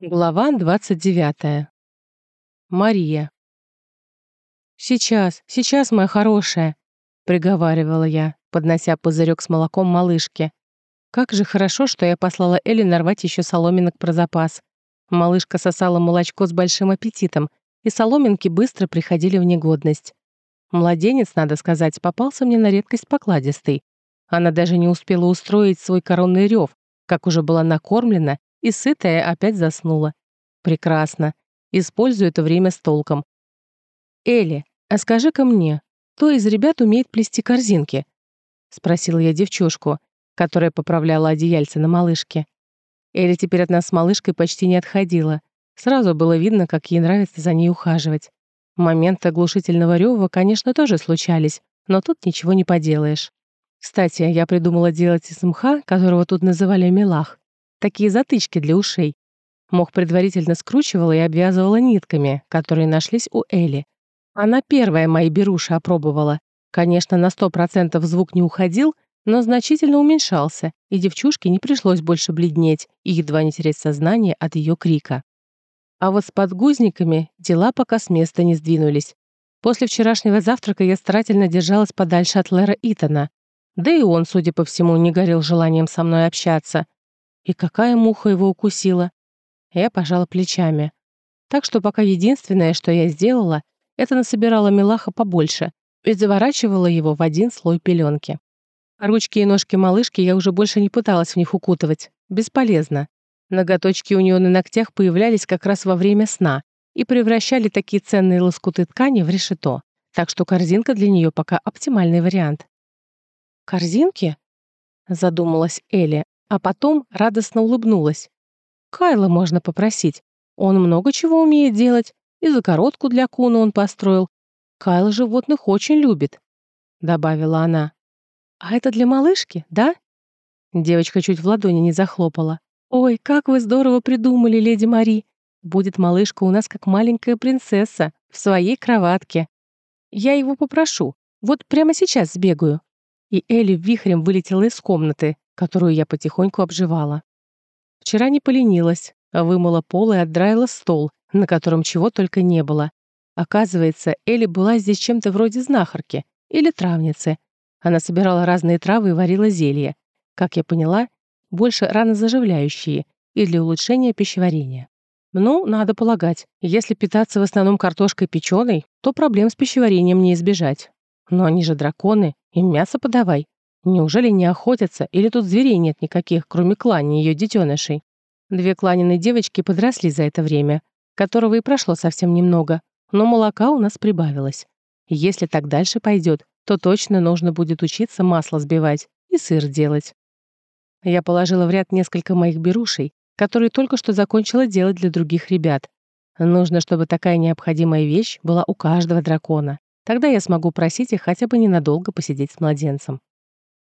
Глава 29. Мария. «Сейчас, сейчас, моя хорошая», — приговаривала я, поднося пузырек с молоком малышке. Как же хорошо, что я послала Элли нарвать еще соломинок про запас. Малышка сосала молочко с большим аппетитом, и соломинки быстро приходили в негодность. Младенец, надо сказать, попался мне на редкость покладистый. Она даже не успела устроить свой коронный рев, как уже была накормлена и сытая опять заснула. Прекрасно. Использую это время с толком. «Элли, а скажи-ка мне, кто из ребят умеет плести корзинки?» — спросила я девчушку, которая поправляла одеяльце на малышке. Элли теперь от нас с малышкой почти не отходила. Сразу было видно, как ей нравится за ней ухаживать. Моменты оглушительного рёва, конечно, тоже случались, но тут ничего не поделаешь. Кстати, я придумала делать из мха, которого тут называли мелах, такие затычки для ушей. Мох предварительно скручивала и обвязывала нитками, которые нашлись у Эли. Она первая мои беруши опробовала. Конечно, на сто процентов звук не уходил, но значительно уменьшался, и девчушке не пришлось больше бледнеть и едва не терять сознание от ее крика. А вот с подгузниками дела пока с места не сдвинулись. После вчерашнего завтрака я старательно держалась подальше от Лера Итана. Да и он, судя по всему, не горел желанием со мной общаться. И какая муха его укусила? Я пожала плечами. Так что пока единственное, что я сделала, это насобирала мелаха побольше и заворачивала его в один слой пеленки. Ручки и ножки малышки я уже больше не пыталась в них укутывать. Бесполезно. Ноготочки у нее на ногтях появлялись как раз во время сна и превращали такие ценные лоскуты ткани в решето. Так что корзинка для нее пока оптимальный вариант. «Корзинки?» — задумалась Элли, а потом радостно улыбнулась. Кайла можно попросить. Он много чего умеет делать. И закоротку для куна он построил. Кайла животных очень любит», — добавила она. «А это для малышки, да?» Девочка чуть в ладони не захлопала. «Ой, как вы здорово придумали, леди Мари! Будет малышка у нас как маленькая принцесса, в своей кроватке. Я его попрошу, вот прямо сейчас сбегаю». И Элли вихрем вылетела из комнаты, которую я потихоньку обживала. Вчера не поленилась, а вымыла пол и отдраила стол, на котором чего только не было. Оказывается, Элли была здесь чем-то вроде знахарки или травницы. Она собирала разные травы и варила зелья. Как я поняла, больше ранозаживляющие и для улучшения пищеварения. Ну, надо полагать, если питаться в основном картошкой печеной, то проблем с пищеварением не избежать. Но они же драконы, им мясо подавай. Неужели не охотятся, или тут зверей нет никаких, кроме клани ее детенышей? Две кланины девочки подросли за это время, которого и прошло совсем немного, но молока у нас прибавилось. Если так дальше пойдет, то точно нужно будет учиться масло сбивать и сыр делать. Я положила в ряд несколько моих берушей, которые только что закончила делать для других ребят. Нужно, чтобы такая необходимая вещь была у каждого дракона. Тогда я смогу просить их хотя бы ненадолго посидеть с младенцем.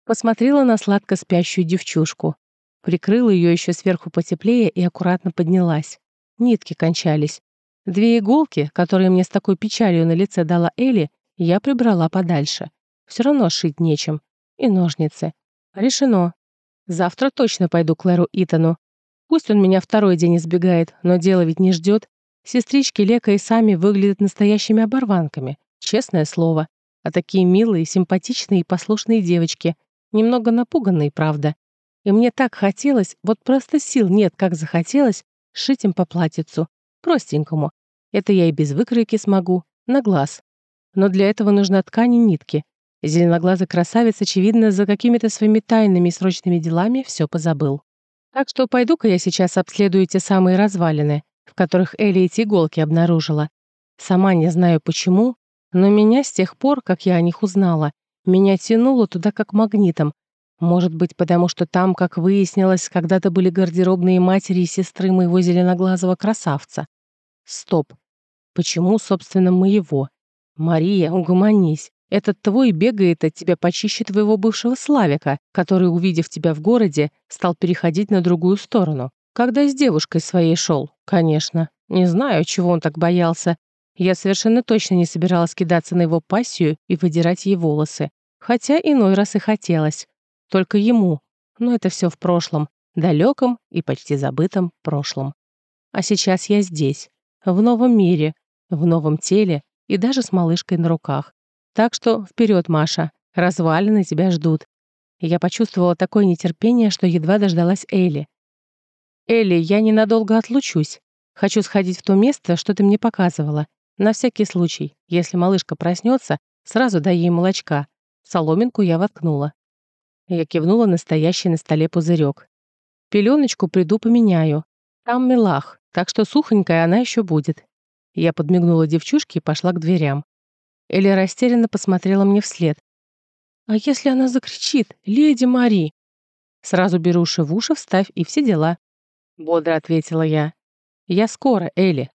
Посмотрела на сладко спящую девчушку. Прикрыла ее еще сверху потеплее и аккуратно поднялась. Нитки кончались. Две иголки, которые мне с такой печалью на лице дала Элли, я прибрала подальше. Все равно шить нечем. И ножницы. Решено. Завтра точно пойду к Леру Итану. Пусть он меня второй день избегает, но дело ведь не ждет. Сестрички Лека и сами выглядят настоящими оборванками. Честное слово. А такие милые, симпатичные и послушные девочки. Немного напуганные, правда. И мне так хотелось, вот просто сил нет, как захотелось, шить им по платьицу. Простенькому. Это я и без выкройки смогу. На глаз. Но для этого нужна ткань и нитки. Зеленоглазый красавец, очевидно, за какими-то своими тайными и срочными делами все позабыл. Так что пойду-ка я сейчас обследую те самые развалины, в которых Элли эти иголки обнаружила. Сама не знаю почему, но меня с тех пор, как я о них узнала, меня тянуло туда как магнитом. Может быть, потому что там, как выяснилось, когда-то были гардеробные матери и сестры моего зеленоглазого красавца. Стоп. Почему, собственно, моего? Мария, угомонись. Этот твой бегает от тебя почище твоего бывшего Славика, который, увидев тебя в городе, стал переходить на другую сторону. Когда с девушкой своей шел, конечно. Не знаю, чего он так боялся. Я совершенно точно не собиралась кидаться на его пассию и выдирать ей волосы. Хотя иной раз и хотелось. Только ему. Но это все в прошлом. Далеком и почти забытом прошлом. А сейчас я здесь, в новом мире, в новом теле и даже с малышкой на руках. Так что вперед, Маша, развалины тебя ждут. Я почувствовала такое нетерпение, что едва дождалась Элли. «Элли, я ненадолго отлучусь. Хочу сходить в то место, что ты мне показывала. На всякий случай, если малышка проснется, сразу дай ей молочка. Соломинку я воткнула. Я кивнула на стоящий на столе пузырек. Пеленочку приду поменяю. Там мелах, так что сухонькая она еще будет. Я подмигнула девчушке и пошла к дверям. Элли растерянно посмотрела мне вслед. «А если она закричит? Леди Мари!» «Сразу беру уши в уши, вставь и все дела», — бодро ответила я. «Я скоро, Элли».